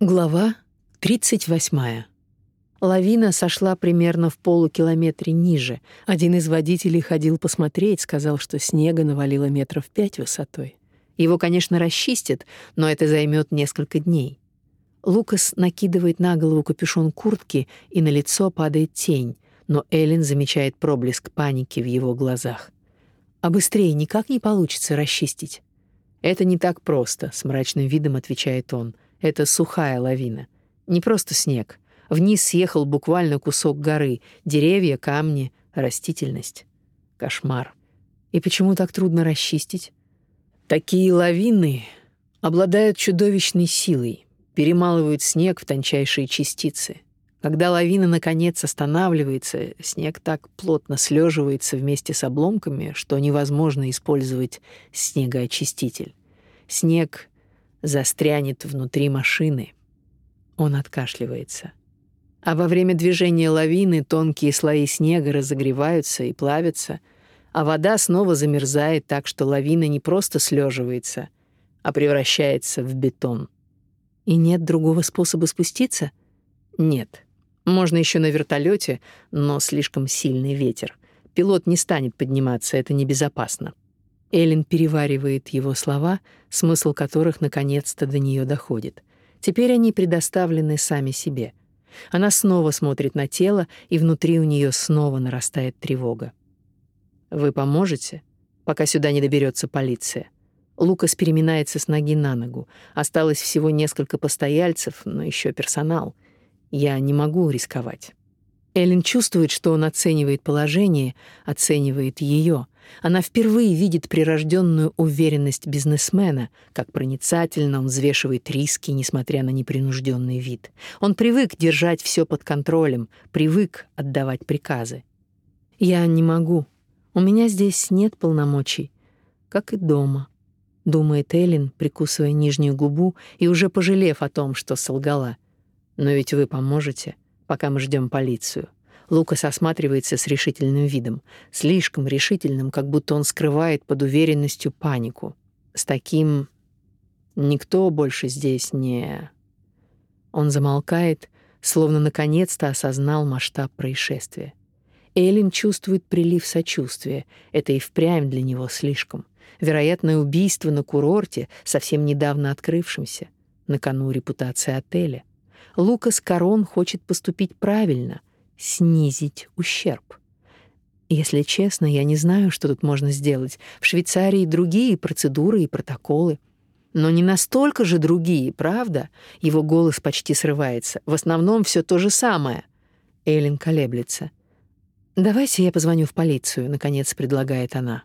Глава 38. Лавина сошла примерно в полукилометре ниже. Один из водителей ходил посмотреть, сказал, что снега навалило метров пять высотой. Его, конечно, расчистят, но это займет несколько дней. Лукас накидывает на голову капюшон куртки, и на лицо падает тень, но Эллен замечает проблеск паники в его глазах. А быстрее никак не получится расчистить. Это не так просто, с мрачным видом отвечает он. Это сухая лавина. Не просто снег. Вниз съехал буквально кусок горы. Деревья, камни, растительность. Кошмар. И почему так трудно расчистить? Такие лавины обладают чудовищной силой, перемалывают снег в тончайшие частицы. Когда лавина наконец останавливается, снег так плотно слеживается вместе с обломками, что невозможно использовать снегоочиститель. Снег застрянет внутри машины. Он откашливается. А во время движения лавины тонкие слои снега разогреваются и плавятся, а вода снова замерзает так, что лавина не просто слеживается, а превращается в бетон. И нет другого способа спуститься? Нет. Можно еще на вертолете, но слишком сильный ветер. Пилот не станет подниматься, это небезопасно. Эллен переваривает его слова, смысл которых наконец-то до нее доходит. Теперь они предоставлены сами себе. Она снова смотрит на тело, и внутри у нее снова нарастает тревога. Вы поможете, пока сюда не доберется полиция? Лукас переминается с ноги на ногу. Осталось всего несколько постояльцев, но еще персонал. Я не могу рисковать. Эллен чувствует, что он оценивает положение, оценивает ее. Она впервые видит прирожденную уверенность бизнесмена, как проницательно он взвешивает риски, несмотря на непринужденный вид. Он привык держать все под контролем, привык отдавать приказы. «Я не могу. У меня здесь нет полномочий, как и дома», — думает Эллен, прикусывая нижнюю губу и уже пожалев о том, что солгала. «Но ведь вы поможете, пока мы ждем полицию». Лукас осматривается с решительным видом, слишком решительным, как будто он скрывает под уверенностью панику. С таким никто больше здесь не Он замолкает, словно наконец-то осознал масштаб происшествия. Эллен чувствует прилив сочувствия. Это и впрямь для него слишком. Вероятное убийство на курорте, совсем недавно открывшемся, на кону репутации отеля. Лукас Корон хочет поступить правильно — снизить ущерб. Если честно, я не знаю, что тут можно сделать. В Швейцарии другие процедуры и протоколы. Но не настолько же другие, правда? Его голос почти срывается. В основном все то же самое. Эллен колеблется. «Давайте я позвоню в полицию», — наконец предлагает она.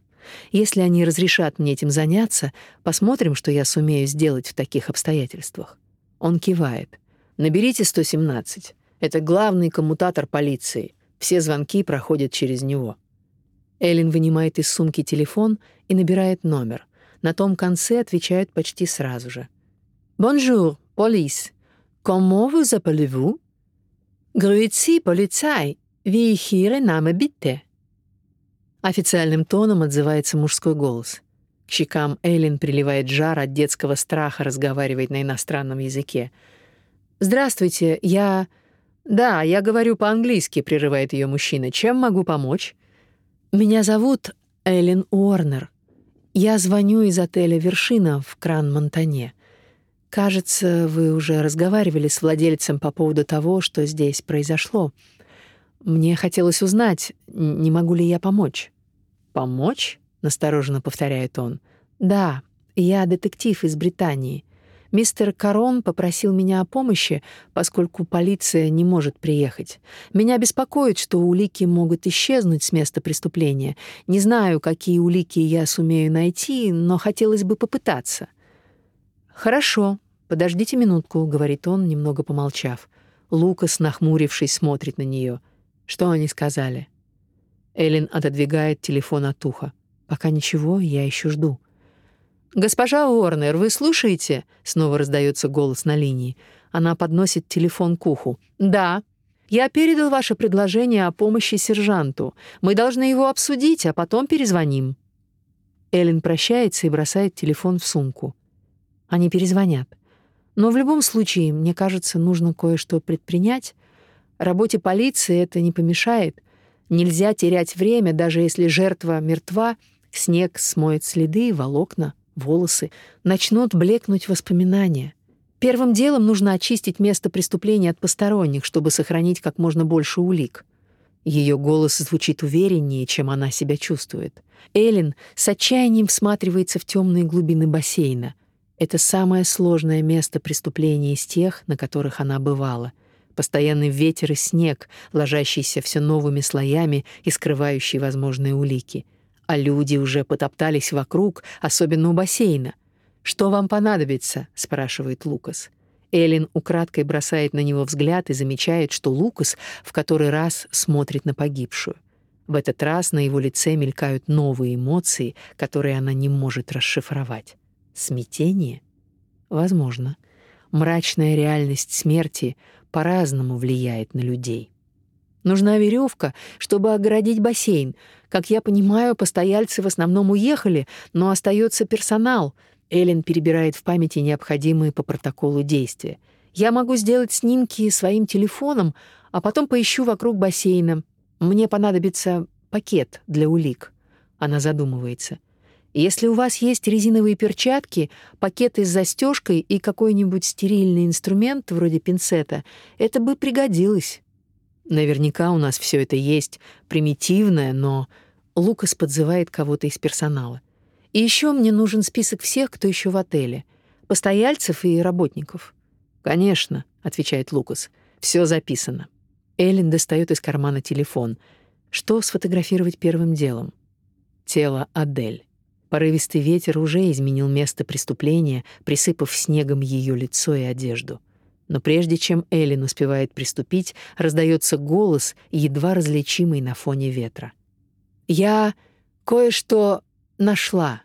«Если они разрешат мне этим заняться, посмотрим, что я сумею сделать в таких обстоятельствах». Он кивает. «Наберите 117. Это главный коммутатор полиции. Все звонки проходят через него. Эллен вынимает из сумки телефон и набирает номер. На том конце отвечают почти сразу же. «Bonjour, police. Comment vous appelez-vous?» «Grüezi, Polizei. Wie ist Ihre Name, bitte?» Официальным тоном отзывается мужской голос. К щекам Эллен приливает жар от детского страха разговаривать на иностранном языке. «Здравствуйте, я...» «Да, я говорю по-английски», — прерывает ее мужчина. «Чем могу помочь?» «Меня зовут Эллен Уорнер. Я звоню из отеля «Вершина» в Кран-Монтане. Кажется, вы уже разговаривали с владельцем по поводу того, что здесь произошло. Мне хотелось узнать, не могу ли я помочь». «Помочь?» — настороженно повторяет он. «Да, я детектив из Британии. Мистер Карон попросил меня о помощи, поскольку полиция не может приехать. Меня беспокоит, что улики могут исчезнуть с места преступления. Не знаю, какие улики я сумею найти, но хотелось бы попытаться. Хорошо, подождите минутку, говорит он, немного помолчав. Лукас, нахмурившись, смотрит на нее. Что они сказали? Эллен отодвигает телефон от уха. Пока ничего, я еще жду. «Госпожа Уорнер, вы слушаете?» — снова раздается голос на линии. Она подносит телефон к уху. «Да. Я передал ваше предложение о помощи сержанту. Мы должны его обсудить, а потом перезвоним». Эллен прощается и бросает телефон в сумку. Они перезвонят. Но в любом случае, мне кажется, нужно кое-что предпринять. Работе полиции это не помешает. Нельзя терять время, даже если жертва мертва, снег смоет следы, волокна, волосы, начнут блекнуть воспоминания. Первым делом нужно очистить место преступления от посторонних, чтобы сохранить как можно больше улик. Ее голос звучит увереннее, чем она себя чувствует. Элин с отчаянием всматривается в темные глубины бассейна. Это самое сложное место преступления из тех, на которых она бывала. Постоянный ветер и снег, ложащийся все новыми слоями и скрывающий возможные улики. А люди уже потоптались вокруг, особенно у бассейна. «Что вам понадобится?» — спрашивает Лукас. Элин украдкой бросает на него взгляд и замечает, что Лукас в который раз смотрит на погибшую. В этот раз на его лице мелькают новые эмоции, которые она не может расшифровать. Смятение? Возможно. Мрачная реальность смерти по-разному влияет на людей. Нужна веревка, чтобы огородить бассейн. Как я понимаю, постояльцы в основном уехали, но остается персонал — Эллен перебирает в памяти необходимые по протоколу действия. Я могу сделать снимки своим телефоном, а потом поищу вокруг бассейна. Мне понадобится пакет для улик. Она задумывается. Если у вас есть резиновые перчатки, пакеты с застежкой и какой-нибудь стерильный инструмент вроде пинцета, это бы пригодилось. Наверняка у нас все это есть, примитивное, но Лукас подзывает кого-то из персонала. И еще мне нужен список всех, кто еще в отеле. Постояльцев и работников. «Конечно», — отвечает Лукас. Все записано». Эллен достает из кармана телефон. Что сфотографировать первым делом? Тело Адель. Порывистый ветер уже изменил место преступления, присыпав снегом ее лицо и одежду. Но прежде чем Эллен успевает приступить, раздается голос, едва различимый на фоне ветра. «Я кое-что нашла.